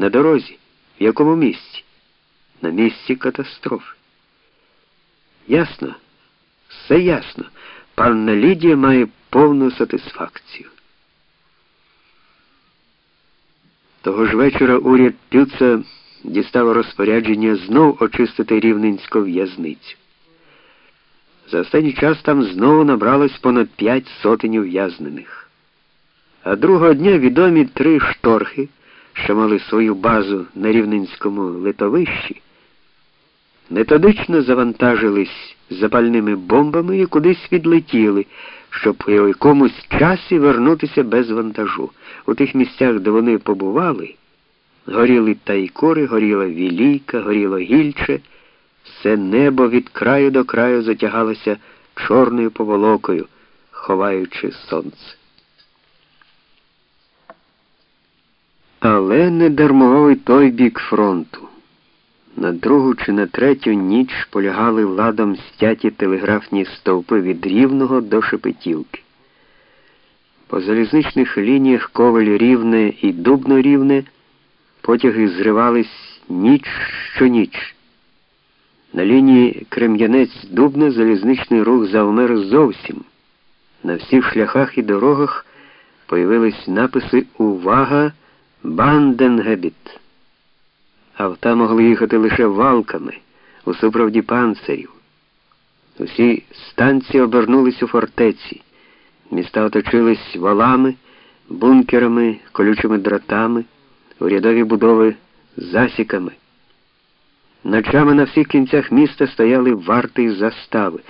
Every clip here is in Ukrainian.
На дорозі? В якому місці? На місці катастрофи. Ясно, все ясно. Панна Лідія має повну сатисфакцію. Того ж вечора уряд Пюца дістав розпорядження знов очистити рівненську в'язницю. За останній час там знову набралось понад п'ять сотень ув'язнених. А другого дня відомі три шторхи, що мали свою базу на рівненському литовищі, методично завантажились запальними бомбами і кудись відлетіли, щоб у якомусь часі вернутися без вантажу. У тих місцях, де вони побували, горіли тайкори, горіла вілійка, горіло гільче, все небо від краю до краю затягалося чорною поволокою, ховаючи сонце. Але не дармовий той бік фронту. На другу чи на третю ніч полягали ладом стяті телеграфні стовпи від Рівного до Шепетівки. По залізничних лініях Коваль рівне і Дубно рівне потяги зривались ніч що ніч. На лінії Крем'янець Дубно залізничний рух завмер зовсім. На всіх шляхах і дорогах появились написи Увага! Банденгебіт. Авта могли їхати лише валками у супроводі панцирів. Усі станції обернулись у фортеці. Міста оточились валами, бункерами, колючими дротами, урядові будови засіками. Ночами на всіх кінцях міста стояли варти застави.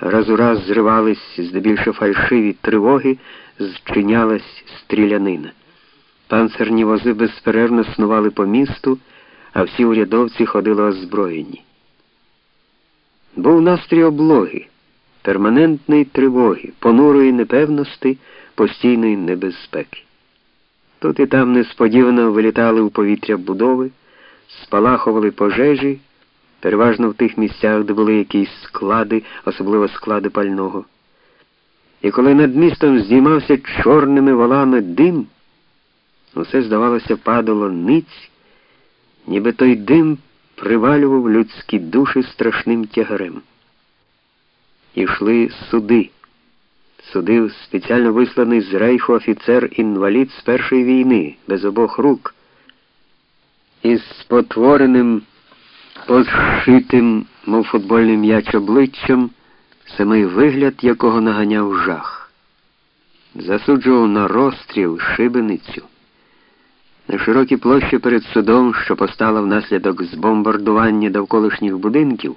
Раз у раз зривались здебільшого фальшиві тривоги, зчинялась стрілянина. Панцерні вози безперервно снували по місту, а всі урядовці ходили озброєні. Був настрій облоги, перманентної тривоги, понурої непевності, постійної небезпеки. Тут і там несподівано вилітали у повітря будови, спалахували пожежі, переважно в тих місцях, де були якісь склади, особливо склади пального. І коли над містом здіймався чорними валами дим, Усе, здавалося, падало ниць, ніби той дим привалював людські душі страшним тягарем. Ішли суди. Судив спеціально висланий з рейху офіцер-інвалід з першої війни, без обох рук, із спотвореним, позшитим, мов футбольний м'яч обличчям, самий вигляд якого наганяв жах. Засуджував на розстріл шибеницю. На широкій площі перед судом, що постала внаслідок збомбардування довколишніх будинків,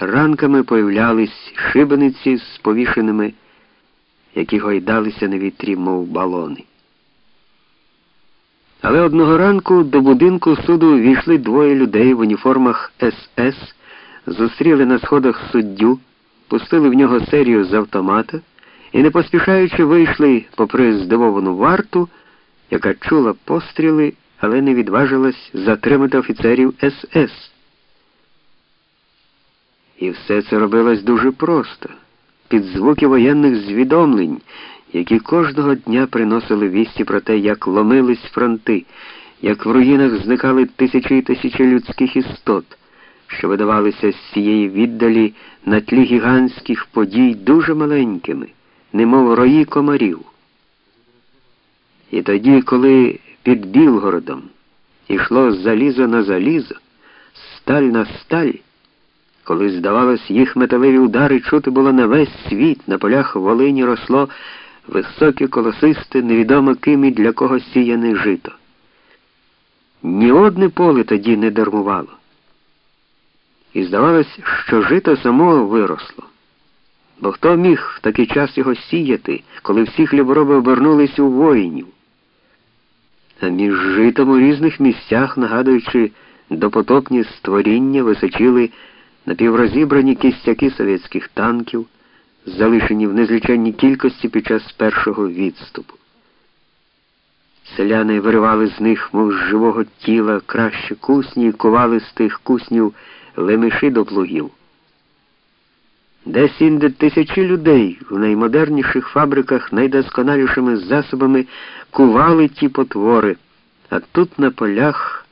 ранками появлялись шибениці з повішеними, які гойдалися на вітрі, мов балони. Але одного ранку до будинку суду війшли двоє людей в уніформах СС, зустріли на сходах суддю, пустили в нього серію з автомата і, не поспішаючи, вийшли попри здивовану варту яка чула постріли, але не відважилась затримати офіцерів СС. І все це робилось дуже просто, під звуки воєнних звідомлень, які кожного дня приносили вісті про те, як ломились фронти, як в руїнах зникали тисячі і тисячі людських істот, що видавалися з цієї віддалі на тлі гігантських подій дуже маленькими, немов рої комарів. І тоді, коли під Білгородом йшло залізо на залізо, сталь на сталь, коли, здавалось, їх металеві удари чути було на весь світ, на полях Волині росло високе колосисте, невідомо ким і для кого сіяне жито. Ні одне поле тоді не дармувало. І здавалось, що жито само виросло. Бо хто міг в такий час його сіяти, коли всі хлібороби обернулись у воїнів? А між житом у різних місцях, нагадуючи допотопні створіння, височили напіврозібрані кістяки совєтських танків, залишені в незліченній кількості під час першого відступу. Селяни виривали з них, мов з живого тіла, краще кусні і кували з тих куснів лемеші до плугів. Десь інде тисячі людей в наймодерніших фабриках найдосконалішими засобами кували ті потвори, А тут на полях